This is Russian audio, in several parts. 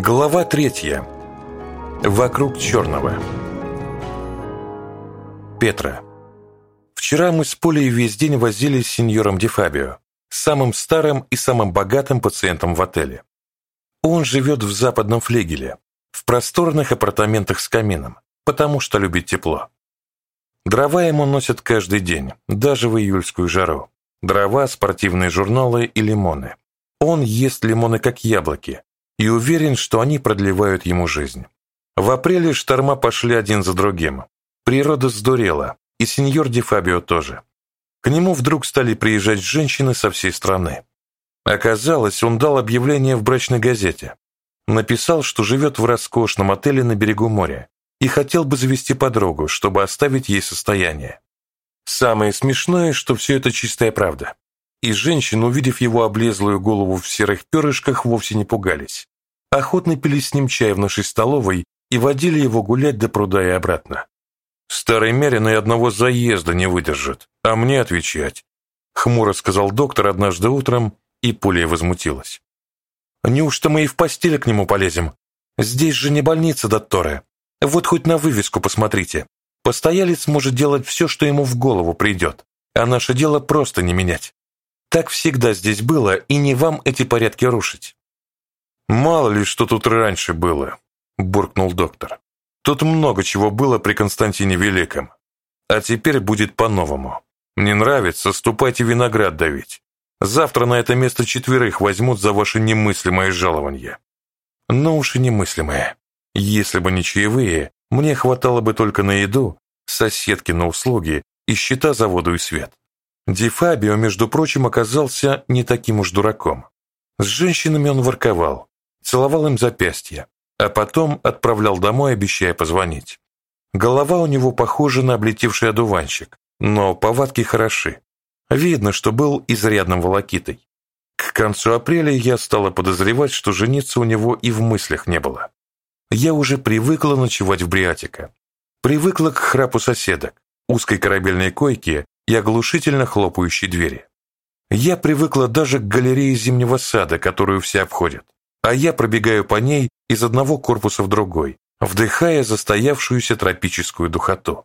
Глава третья. Вокруг черного. Петра. Вчера мы с Полей весь день возились с сеньором Ди Фабио, самым старым и самым богатым пациентом в отеле. Он живет в западном флегеле, в просторных апартаментах с камином, потому что любит тепло. Дрова ему носят каждый день, даже в июльскую жару. Дрова, спортивные журналы и лимоны. Он ест лимоны как яблоки и уверен, что они продлевают ему жизнь. В апреле шторма пошли один за другим. Природа сдурела, и сеньор Ди Фабио тоже. К нему вдруг стали приезжать женщины со всей страны. Оказалось, он дал объявление в брачной газете. Написал, что живет в роскошном отеле на берегу моря и хотел бы завести подругу, чтобы оставить ей состояние. Самое смешное, что все это чистая правда. И женщины, увидев его облезлую голову в серых перышках, вовсе не пугались. Охотно пили с ним чай в нашей столовой и водили его гулять до пруда и обратно. Старый Мерин и одного заезда не выдержит, а мне отвечать. Хмуро сказал доктор однажды утром, и Пуля возмутилась. «Неужто мы и в постель к нему полезем? Здесь же не больница, докторе. Вот хоть на вывеску посмотрите. Постоялец может делать все, что ему в голову придет, а наше дело просто не менять. Так всегда здесь было, и не вам эти порядки рушить». «Мало ли, что тут раньше было», – буркнул доктор. «Тут много чего было при Константине Великом. А теперь будет по-новому. Не нравится, ступайте виноград давить. Завтра на это место четверых возьмут за ваше немыслимое жалование». «Ну уж и немыслимое. Если бы не чаевые, мне хватало бы только на еду, соседки на услуги и счета за воду и свет. Ди Фабио, между прочим, оказался не таким уж дураком. С женщинами он ворковал, целовал им запястья, а потом отправлял домой, обещая позвонить. Голова у него похожа на облетевший одуванчик, но повадки хороши. Видно, что был изрядным волокитой. К концу апреля я стала подозревать, что жениться у него и в мыслях не было. Я уже привыкла ночевать в Бриатика. Привыкла к храпу соседок, узкой корабельной койке и оглушительно хлопающей двери. Я привыкла даже к галерее зимнего сада, которую все обходят, а я пробегаю по ней из одного корпуса в другой, вдыхая застоявшуюся тропическую духоту.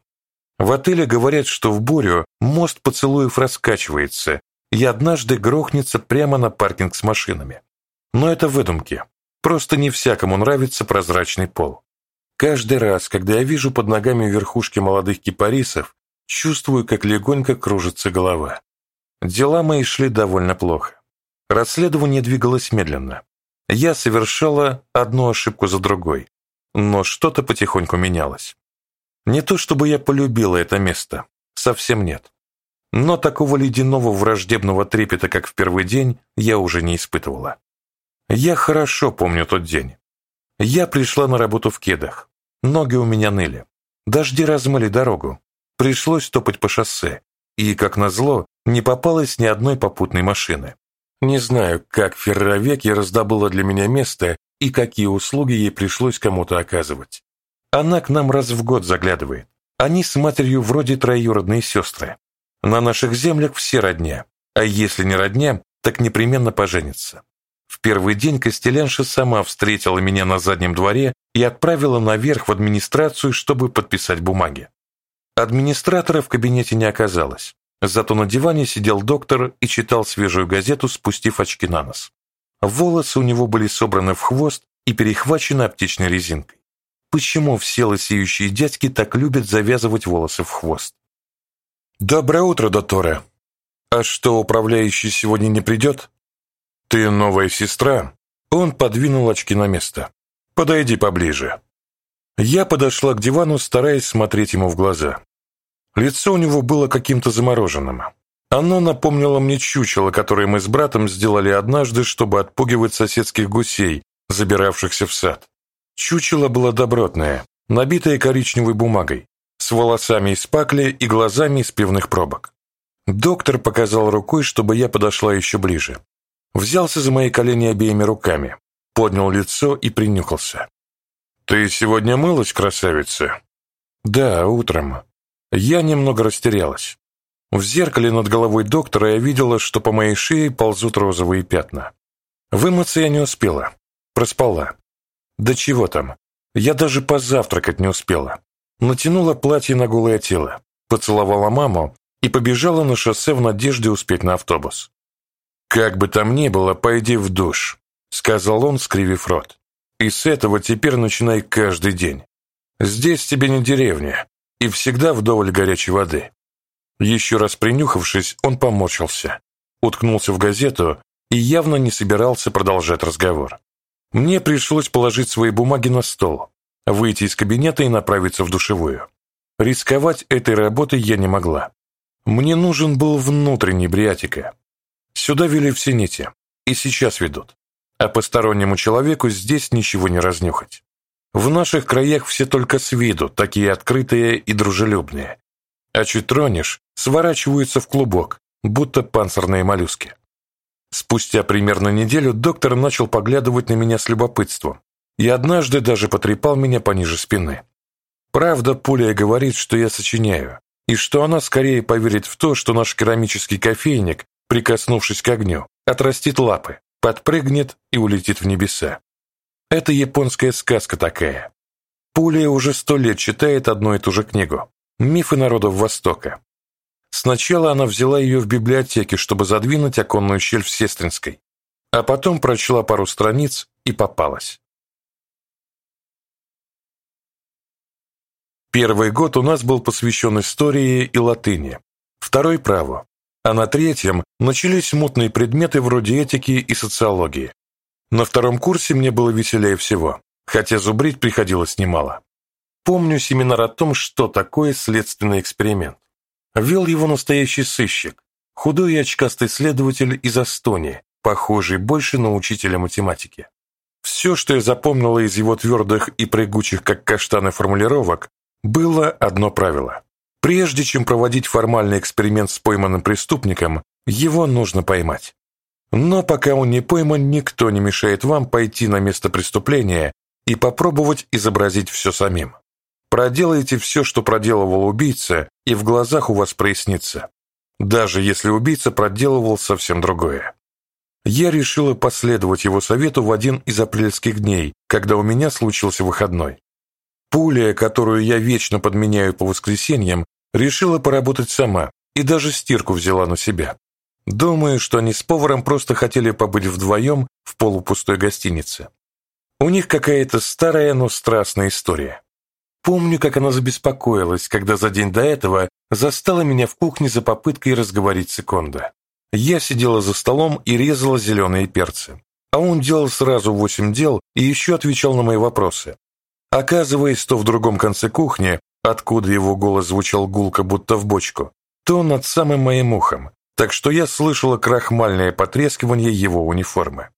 В отеле говорят, что в бурю мост поцелуев раскачивается и однажды грохнется прямо на паркинг с машинами. Но это выдумки. Просто не всякому нравится прозрачный пол. Каждый раз, когда я вижу под ногами верхушки молодых кипарисов, Чувствую, как легонько кружится голова. Дела мои шли довольно плохо. Расследование двигалось медленно. Я совершала одну ошибку за другой, но что-то потихоньку менялось. Не то чтобы я полюбила это место, совсем нет. Но такого ледяного враждебного трепета, как в первый день, я уже не испытывала. Я хорошо помню тот день. Я пришла на работу в кедах. Ноги у меня ныли. Дожди размыли дорогу. Пришлось топать по шоссе, и, как назло, не попалось ни одной попутной машины. Не знаю, как Ферровеки раздобыла для меня место и какие услуги ей пришлось кому-то оказывать. Она к нам раз в год заглядывает. Они с матерью вроде троюродные сестры. На наших землях все родня, а если не родня, так непременно поженятся. В первый день Костелянша сама встретила меня на заднем дворе и отправила наверх в администрацию, чтобы подписать бумаги. Администратора в кабинете не оказалось, зато на диване сидел доктор и читал свежую газету, спустив очки на нос. Волосы у него были собраны в хвост и перехвачены аптечной резинкой. Почему все лысеющие дядьки так любят завязывать волосы в хвост? «Доброе утро, докторе. А что, управляющий сегодня не придет?» «Ты новая сестра?» Он подвинул очки на место. «Подойди поближе». Я подошла к дивану, стараясь смотреть ему в глаза. Лицо у него было каким-то замороженным. Оно напомнило мне чучело, которое мы с братом сделали однажды, чтобы отпугивать соседских гусей, забиравшихся в сад. Чучело было добротное, набитое коричневой бумагой, с волосами из пакли и глазами из пивных пробок. Доктор показал рукой, чтобы я подошла еще ближе. Взялся за мои колени обеими руками, поднял лицо и принюхался. «Ты сегодня мылась, красавица?» «Да, утром». Я немного растерялась. В зеркале над головой доктора я видела, что по моей шее ползут розовые пятна. Вымыться я не успела. Проспала. Да чего там? Я даже позавтракать не успела. Натянула платье на голое тело, поцеловала маму и побежала на шоссе в надежде успеть на автобус. «Как бы там ни было, пойди в душ», — сказал он, скривив рот. «И с этого теперь начинай каждый день. Здесь тебе не деревня, и всегда вдоволь горячей воды». Еще раз принюхавшись, он поморщился, уткнулся в газету и явно не собирался продолжать разговор. Мне пришлось положить свои бумаги на стол, выйти из кабинета и направиться в душевую. Рисковать этой работой я не могла. Мне нужен был внутренний бриатика. Сюда вели все нити, и сейчас ведут. А постороннему человеку здесь ничего не разнюхать. В наших краях все только с виду, такие открытые и дружелюбные. А чуть тронешь, сворачиваются в клубок, будто панцирные моллюски. Спустя примерно неделю доктор начал поглядывать на меня с любопытством и однажды даже потрепал меня пониже спины. Правда, Пуля говорит, что я сочиняю, и что она скорее поверит в то, что наш керамический кофейник, прикоснувшись к огню, отрастит лапы, подпрыгнет и улетит в небеса. Это японская сказка такая. Пуля уже сто лет читает одну и ту же книгу «Мифы народов Востока», Сначала она взяла ее в библиотеке, чтобы задвинуть оконную щель в Сестринской, а потом прочла пару страниц и попалась. Первый год у нас был посвящен истории и латыни, второй – праву, а на третьем начались мутные предметы вроде этики и социологии. На втором курсе мне было веселее всего, хотя зубрить приходилось немало. Помню семинар о том, что такое следственный эксперимент. Вел его настоящий сыщик, худой и очкастый следователь из Астонии, похожий больше на учителя математики. Все, что я запомнила из его твердых и прыгучих, как каштаны, формулировок, было одно правило. Прежде чем проводить формальный эксперимент с пойманным преступником, его нужно поймать. Но пока он не пойман, никто не мешает вам пойти на место преступления и попробовать изобразить все самим. Проделайте все, что проделывал убийца, и в глазах у вас прояснится. Даже если убийца проделывал совсем другое. Я решила последовать его совету в один из апрельских дней, когда у меня случился выходной. Пуля, которую я вечно подменяю по воскресеньям, решила поработать сама и даже стирку взяла на себя. Думаю, что они с поваром просто хотели побыть вдвоем в полупустой гостинице. У них какая-то старая, но страстная история. Помню, как она забеспокоилась, когда за день до этого застала меня в кухне за попыткой разговорить секунда. Я сидела за столом и резала зеленые перцы, а он делал сразу восемь дел и еще отвечал на мои вопросы. Оказываясь то в другом конце кухни, откуда его голос звучал гулко, будто в бочку, то над самым моим ухом, так что я слышала крахмальное потрескивание его униформы.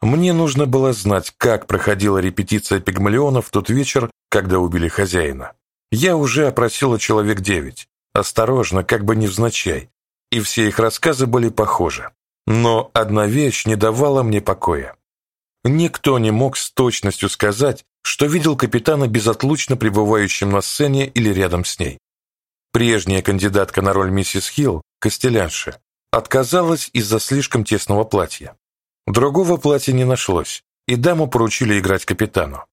Мне нужно было знать, как проходила репетиция пигмалиона в тот вечер, когда убили хозяина. Я уже опросила человек девять, осторожно, как бы невзначай, и все их рассказы были похожи. Но одна вещь не давала мне покоя. Никто не мог с точностью сказать, что видел капитана безотлучно пребывающим на сцене или рядом с ней. Прежняя кандидатка на роль миссис Хилл, Костелянша, отказалась из-за слишком тесного платья. Другого платья не нашлось, и даму поручили играть капитану.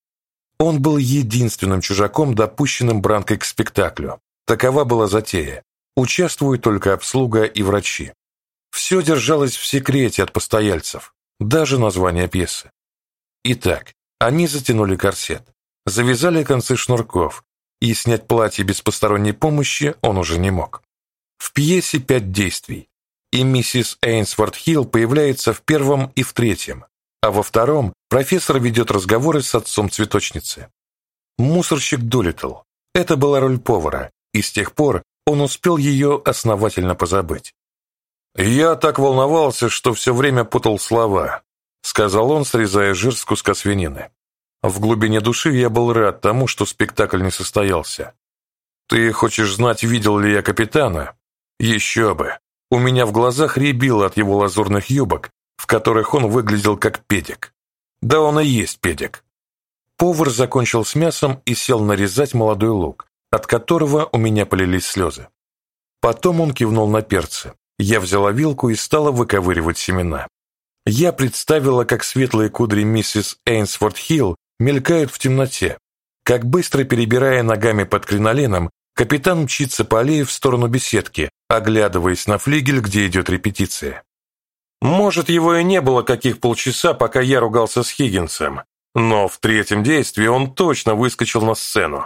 Он был единственным чужаком, допущенным Бранкой к спектаклю. Такова была затея. Участвуют только обслуга и врачи. Все держалось в секрете от постояльцев, даже название пьесы. Итак, они затянули корсет, завязали концы шнурков, и снять платье без посторонней помощи он уже не мог. В пьесе пять действий, и миссис Эйнсворт Хилл появляется в первом и в третьем, а во втором профессор ведет разговоры с отцом цветочницы. Мусорщик Дулитл. Это была роль повара, и с тех пор он успел ее основательно позабыть. «Я так волновался, что все время путал слова», сказал он, срезая жир с куска свинины. В глубине души я был рад тому, что спектакль не состоялся. «Ты хочешь знать, видел ли я капитана?» «Еще бы! У меня в глазах рябило от его лазурных юбок, в которых он выглядел как педик. Да он и есть педик. Повар закончил с мясом и сел нарезать молодой лук, от которого у меня полились слезы. Потом он кивнул на перцы. Я взяла вилку и стала выковыривать семена. Я представила, как светлые кудри миссис Эйнсфорд Хилл мелькают в темноте. Как быстро перебирая ногами под кринолином, капитан мчится по аллее в сторону беседки, оглядываясь на флигель, где идет репетиция. Может, его и не было каких полчаса, пока я ругался с Хиггинсом, но в третьем действии он точно выскочил на сцену.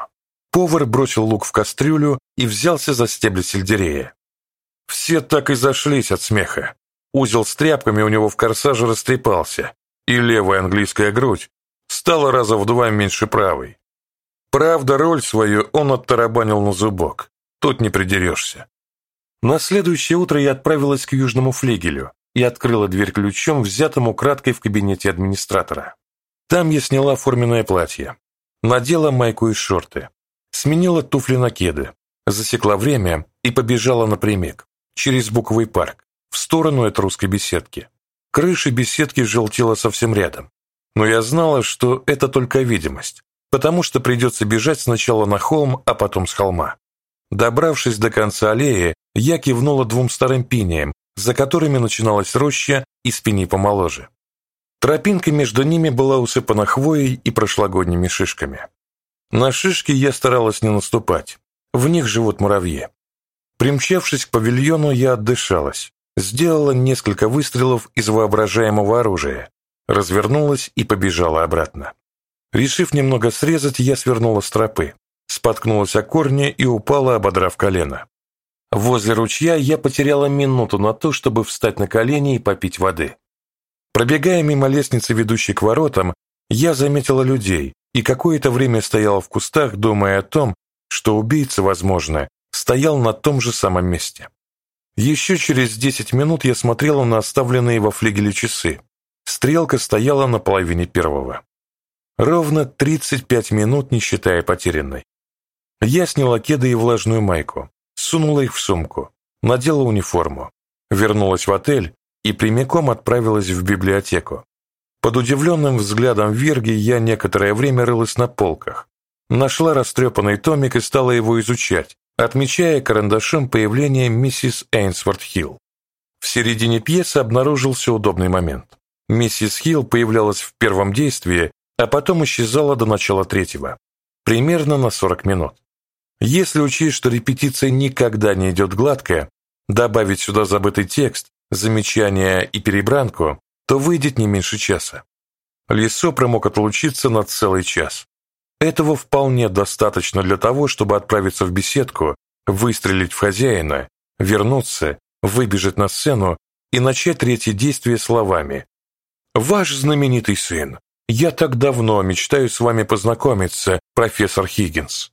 Повар бросил лук в кастрюлю и взялся за стебли сельдерея. Все так и зашлись от смеха. Узел с тряпками у него в корсаже растрепался, и левая английская грудь стала раза в два меньше правой. Правда, роль свою он оттарабанил на зубок. Тут не придерешься. На следующее утро я отправилась к южному флигелю и открыла дверь ключом, взятому краткой в кабинете администратора. Там я сняла форменное платье, надела майку и шорты, сменила туфли на кеды, засекла время и побежала напрямик, через Буковый парк, в сторону от русской беседки. Крыша беседки желтела совсем рядом, но я знала, что это только видимость, потому что придется бежать сначала на холм, а потом с холма. Добравшись до конца аллеи, я кивнула двум старым пиниям, за которыми начиналась роща и спини помоложе. Тропинка между ними была усыпана хвоей и прошлогодними шишками. На шишки я старалась не наступать, в них живут муравьи. Примчавшись к павильону, я отдышалась, сделала несколько выстрелов из воображаемого оружия, развернулась и побежала обратно. Решив немного срезать, я свернула с тропы, споткнулась о корне и упала, ободрав колено. Возле ручья я потеряла минуту на то, чтобы встать на колени и попить воды. Пробегая мимо лестницы, ведущей к воротам, я заметила людей и какое-то время стояла в кустах, думая о том, что убийца, возможно, стоял на том же самом месте. Еще через десять минут я смотрела на оставленные во флигеле часы. Стрелка стояла на половине первого. Ровно 35 минут, не считая потерянной. Я сняла кеды и влажную майку, сунула их в сумку, надела униформу, вернулась в отель и прямиком отправилась в библиотеку. Под удивленным взглядом Верги я некоторое время рылась на полках, нашла растрепанный томик и стала его изучать, отмечая карандашом появление миссис Эйнсворт Хилл. В середине пьесы обнаружился удобный момент. Миссис Хилл появлялась в первом действии, а потом исчезала до начала третьего, примерно на 40 минут. Если учесть, что репетиция никогда не идет гладко, добавить сюда забытый текст, замечания и перебранку, то выйдет не меньше часа. Лисопра мог отлучиться на целый час. Этого вполне достаточно для того, чтобы отправиться в беседку, выстрелить в хозяина, вернуться, выбежать на сцену и начать третье действие словами «Ваш знаменитый сын, я так давно мечтаю с вами познакомиться, профессор Хиггинс».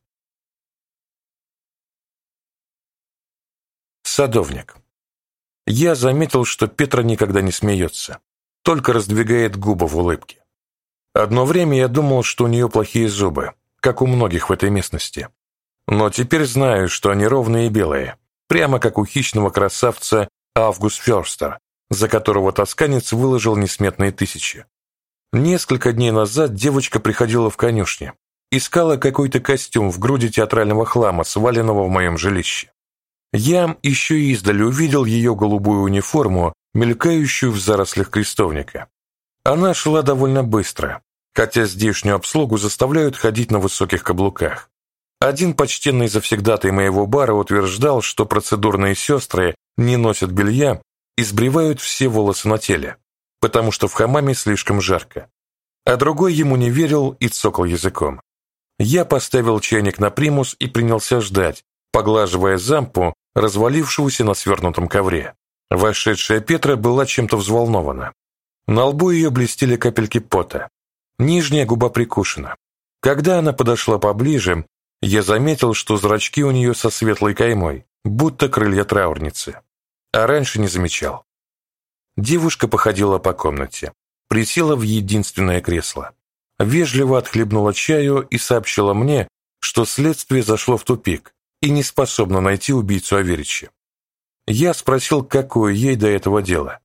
Садовник. Я заметил, что Петра никогда не смеется, только раздвигает губы в улыбке. Одно время я думал, что у нее плохие зубы, как у многих в этой местности. Но теперь знаю, что они ровные и белые, прямо как у хищного красавца Август Ферстер, за которого тосканец выложил несметные тысячи. Несколько дней назад девочка приходила в конюшне, искала какой-то костюм в груди театрального хлама, сваленного в моем жилище. Я еще издали увидел ее голубую униформу, мелькающую в зарослях крестовника. Она шла довольно быстро, хотя здешнюю обслугу заставляют ходить на высоких каблуках. Один почтенный завсегдатый моего бара утверждал, что процедурные сестры не носят белья и сбривают все волосы на теле, потому что в хамаме слишком жарко. А другой ему не верил и цокал языком. Я поставил чайник на примус и принялся ждать, поглаживая зампу, развалившегося на свернутом ковре. Вошедшая Петра была чем-то взволнована. На лбу ее блестели капельки пота. Нижняя губа прикушена. Когда она подошла поближе, я заметил, что зрачки у нее со светлой каймой, будто крылья траурницы. А раньше не замечал. Девушка походила по комнате, присела в единственное кресло. Вежливо отхлебнула чаю и сообщила мне, что следствие зашло в тупик, и не способна найти убийцу Аверича. Я спросил, какое ей до этого дело.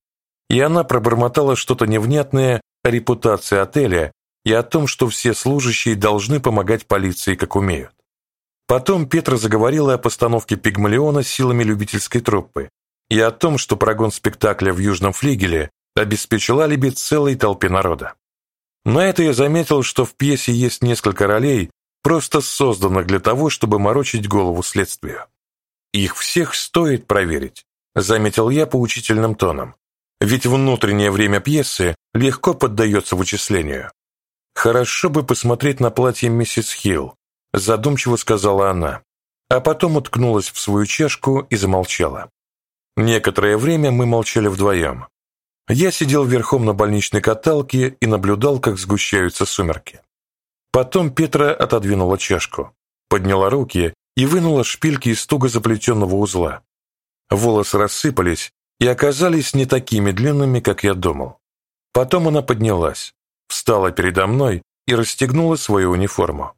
И она пробормотала что-то невнятное о репутации отеля и о том, что все служащие должны помогать полиции, как умеют. Потом Петра заговорила о постановке «Пигмалиона» силами любительской труппы и о том, что прогон спектакля в Южном флигеле обеспечил алиби целой толпе народа. На это я заметил, что в пьесе есть несколько ролей, просто созданных для того, чтобы морочить голову следствию. Их всех стоит проверить, заметил я поучительным тоном. Ведь внутреннее время пьесы легко поддается вычислению. Хорошо бы посмотреть на платье миссис Хилл, задумчиво сказала она, а потом уткнулась в свою чашку и замолчала. Некоторое время мы молчали вдвоем. Я сидел верхом на больничной каталке и наблюдал, как сгущаются сумерки. Потом Петра отодвинула чашку, подняла руки и вынула шпильки из туго заплетенного узла. Волосы рассыпались и оказались не такими длинными, как я думал. Потом она поднялась, встала передо мной и расстегнула свою униформу.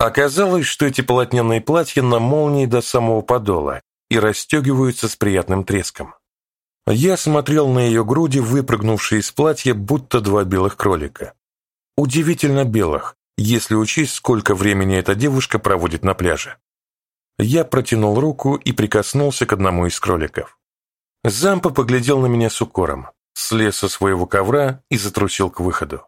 Оказалось, что эти полотняные платья на молнии до самого подола и расстегиваются с приятным треском. Я смотрел на ее груди, выпрыгнувшие из платья, будто два белых кролика. Удивительно белых, если учесть, сколько времени эта девушка проводит на пляже. Я протянул руку и прикоснулся к одному из кроликов. Зампа поглядел на меня с укором, слез со своего ковра и затрусил к выходу.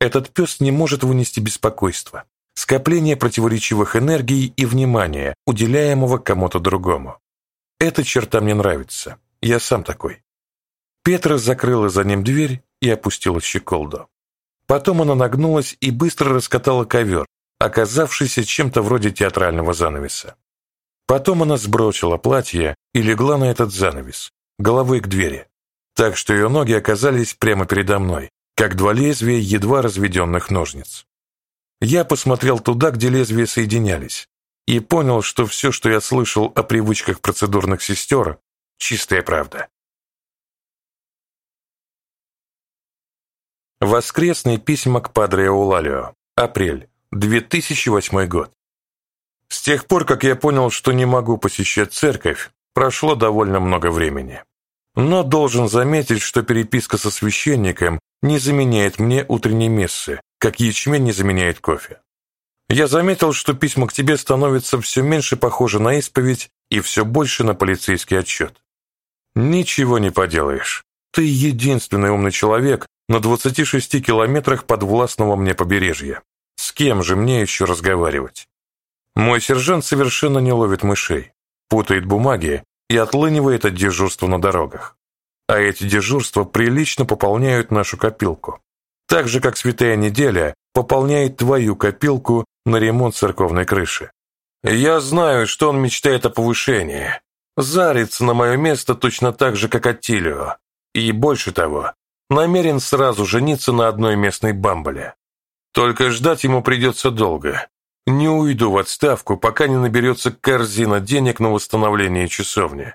Этот пес не может вынести беспокойства, скопление противоречивых энергий и внимания, уделяемого кому-то другому. Эта черта мне нравится. Я сам такой. Петра закрыла за ним дверь и опустила щеколду. Потом она нагнулась и быстро раскатала ковер, оказавшийся чем-то вроде театрального занавеса. Потом она сбросила платье и легла на этот занавес, головой к двери, так что ее ноги оказались прямо передо мной, как два лезвия едва разведенных ножниц. Я посмотрел туда, где лезвия соединялись, и понял, что все, что я слышал о привычках процедурных сестер, Чистая правда. Воскресные письма к Падре Аулалио. Апрель. 2008 год. С тех пор, как я понял, что не могу посещать церковь, прошло довольно много времени. Но должен заметить, что переписка со священником не заменяет мне утренней мессы, как ячмень не заменяет кофе. Я заметил, что письма к тебе становятся все меньше похожи на исповедь и все больше на полицейский отчет. Ничего не поделаешь. Ты единственный умный человек на 26 километрах подвластного мне побережья. С кем же мне еще разговаривать? Мой сержант совершенно не ловит мышей, путает бумаги и отлынивает от дежурства на дорогах. А эти дежурства прилично пополняют нашу копилку. Так же, как Святая Неделя пополняет твою копилку на ремонт церковной крыши. Я знаю, что он мечтает о повышении, зарится на мое место точно так же, как Аттилио, и, больше того, намерен сразу жениться на одной местной бамболе. Только ждать ему придется долго. Не уйду в отставку, пока не наберется корзина денег на восстановление часовни.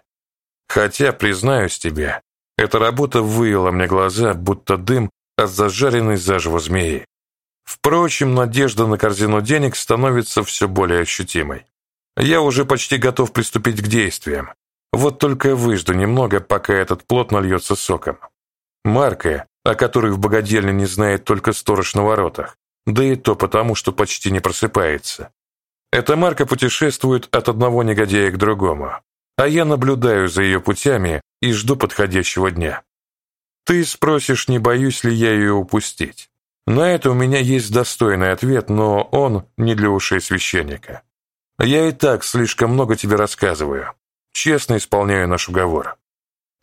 Хотя, признаюсь тебе, эта работа выела мне глаза, будто дым от зажаренной заживо змеи. Впрочем, надежда на корзину денег становится все более ощутимой. Я уже почти готов приступить к действиям. Вот только выжду немного, пока этот плод нальется соком. Марка, о которой в богадельне не знает только сторож на воротах, да и то потому, что почти не просыпается. Эта марка путешествует от одного негодяя к другому, а я наблюдаю за ее путями и жду подходящего дня. Ты спросишь, не боюсь ли я ее упустить. На это у меня есть достойный ответ, но он не для ушей священника. Я и так слишком много тебе рассказываю. Честно исполняю наш уговор.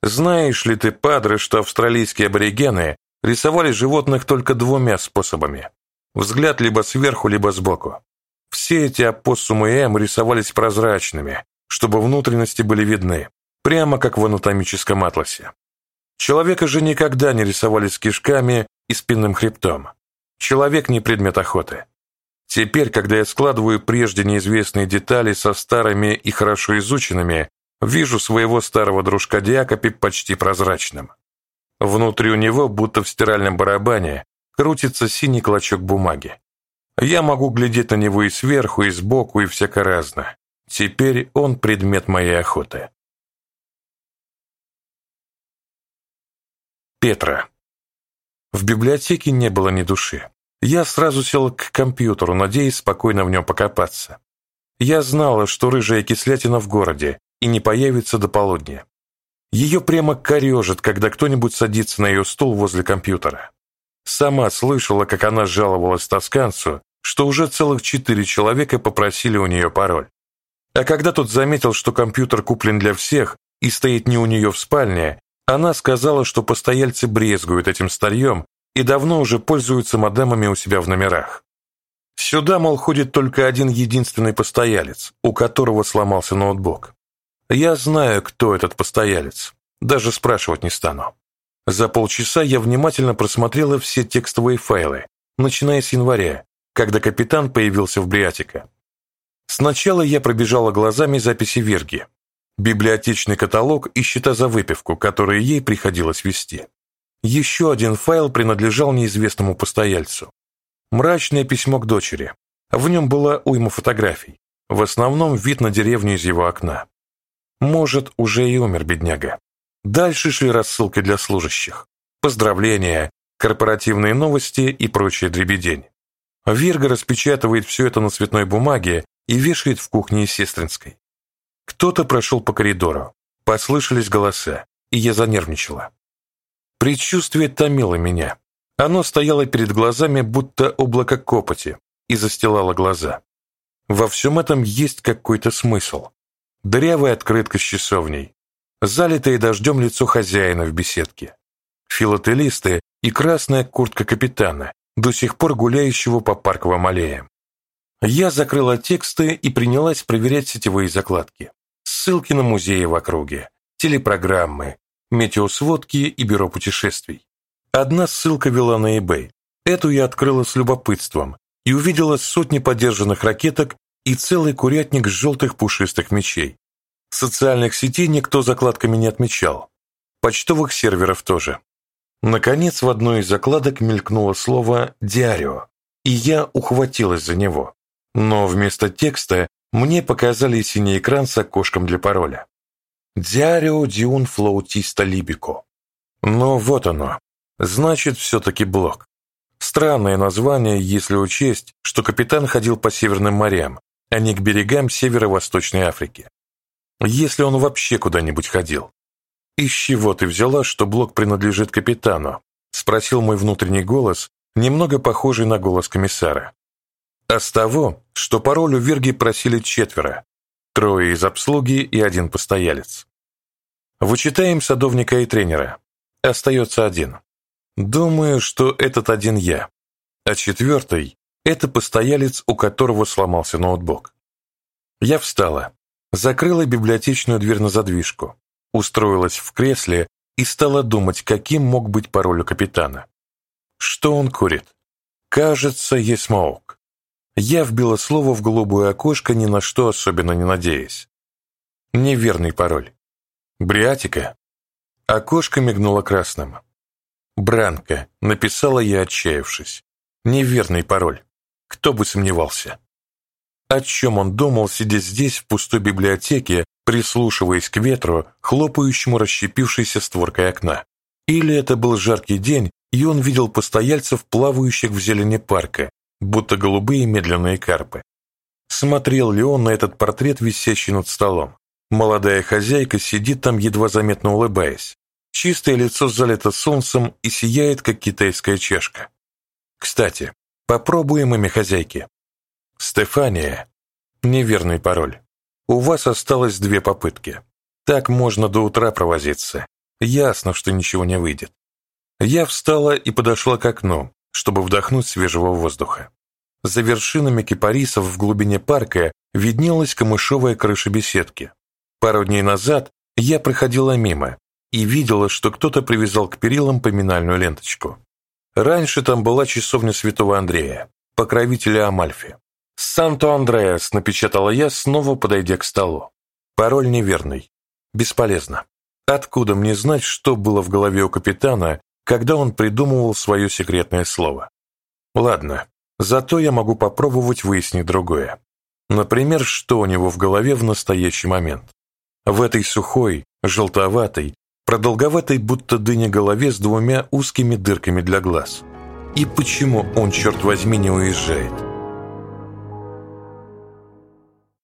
Знаешь ли ты, падре, что австралийские аборигены рисовали животных только двумя способами? Взгляд либо сверху, либо сбоку. Все эти опоссумы М рисовались прозрачными, чтобы внутренности были видны, прямо как в анатомическом атласе. Человека же никогда не рисовали с кишками и спинным хребтом. Человек не предмет охоты. Теперь, когда я складываю прежде неизвестные детали со старыми и хорошо изученными, вижу своего старого дружка Диакопи почти прозрачным. Внутри у него, будто в стиральном барабане, крутится синий клочок бумаги. Я могу глядеть на него и сверху, и сбоку, и всяко разно. Теперь он предмет моей охоты. Петра. В библиотеке не было ни души. Я сразу сел к компьютеру, надеясь спокойно в нем покопаться. Я знала, что рыжая кислятина в городе и не появится до полудня. Ее прямо корежит, когда кто-нибудь садится на ее стул возле компьютера. Сама слышала, как она жаловалась тосканцу, что уже целых четыре человека попросили у нее пароль. А когда тот заметил, что компьютер куплен для всех и стоит не у нее в спальне, она сказала, что постояльцы брезгуют этим старьем и давно уже пользуются модемами у себя в номерах. Сюда, мол, ходит только один единственный постоялец, у которого сломался ноутбук. Я знаю, кто этот постоялец, даже спрашивать не стану. За полчаса я внимательно просмотрела все текстовые файлы, начиная с января, когда капитан появился в Бриатика. Сначала я пробежала глазами записи Верги, библиотечный каталог и счета за выпивку, которые ей приходилось вести. Еще один файл принадлежал неизвестному постояльцу. Мрачное письмо к дочери. В нем была уйма фотографий, в основном вид на деревню из его окна. Может, уже и умер бедняга. Дальше шли рассылки для служащих, поздравления, корпоративные новости и прочая дребедень. Верга распечатывает все это на цветной бумаге и вешает в кухне Сестринской. Кто-то прошел по коридору, послышались голоса, и я занервничала. Предчувствие томило меня. Оно стояло перед глазами, будто облако копоти, и застилало глаза. Во всем этом есть какой-то смысл. Дырявая открытка с часовней, залитое дождем лицо хозяина в беседке, филателисты и красная куртка капитана, до сих пор гуляющего по парковым аллеям. Я закрыла тексты и принялась проверять сетевые закладки. Ссылки на музеи в округе, телепрограммы, метеосводки и бюро путешествий. Одна ссылка вела на eBay. Эту я открыла с любопытством и увидела сотни подержанных ракеток и целый курятник желтых пушистых мечей. Социальных сетей никто закладками не отмечал. Почтовых серверов тоже. Наконец, в одной из закладок мелькнуло слово «диарио», и я ухватилась за него. Но вместо текста мне показали синий экран с окошком для пароля. «Диарио диун флаутиста либико». Но вот оно. Значит, все-таки блок. Странное название, если учесть, что капитан ходил по Северным морям, а не к берегам Северо-Восточной Африки. Если он вообще куда-нибудь ходил. «Из чего ты взяла, что блок принадлежит капитану?» — спросил мой внутренний голос, немного похожий на голос комиссара. «А с того, что пароль у Верги просили четверо, трое из обслуги и один постоялец. Вычитаем садовника и тренера. Остается один. Думаю, что этот один я, а четвертый — это постоялец, у которого сломался ноутбук. Я встала, закрыла библиотечную дверь на задвижку, устроилась в кресле и стала думать, каким мог быть пароль у капитана. Что он курит? Кажется, есть смоук. Я вбила слово в голубое окошко, ни на что особенно не надеясь. Неверный пароль. Бриатика? Окошко мигнуло красным. Бранка, написала я, отчаявшись. Неверный пароль. Кто бы сомневался. О чем он думал, сидя здесь, в пустой библиотеке, прислушиваясь к ветру, хлопающему расщепившейся створкой окна. Или это был жаркий день, и он видел постояльцев, плавающих в зелени парка, будто голубые медленные карпы. Смотрел ли он на этот портрет, висящий над столом? Молодая хозяйка сидит там, едва заметно улыбаясь. Чистое лицо залито солнцем и сияет, как китайская чашка. Кстати, попробуем имя хозяйки. Стефания. Неверный пароль. У вас осталось две попытки. Так можно до утра провозиться. Ясно, что ничего не выйдет. Я встала и подошла к окну, чтобы вдохнуть свежего воздуха. За вершинами кипарисов в глубине парка виднелась камышовая крыша беседки. Пару дней назад я проходила мимо и видела, что кто-то привязал к перилам поминальную ленточку. Раньше там была часовня святого Андрея, покровителя Амальфи. «Санто Андреас», — напечатала я, снова подойдя к столу. Пароль неверный. Бесполезно. Откуда мне знать, что было в голове у капитана, когда он придумывал свое секретное слово? Ладно, зато я могу попробовать выяснить другое. Например, что у него в голове в настоящий момент. В этой сухой, желтоватой, продолговатой будто дыне голове с двумя узкими дырками для глаз. И почему он, черт возьми, не уезжает?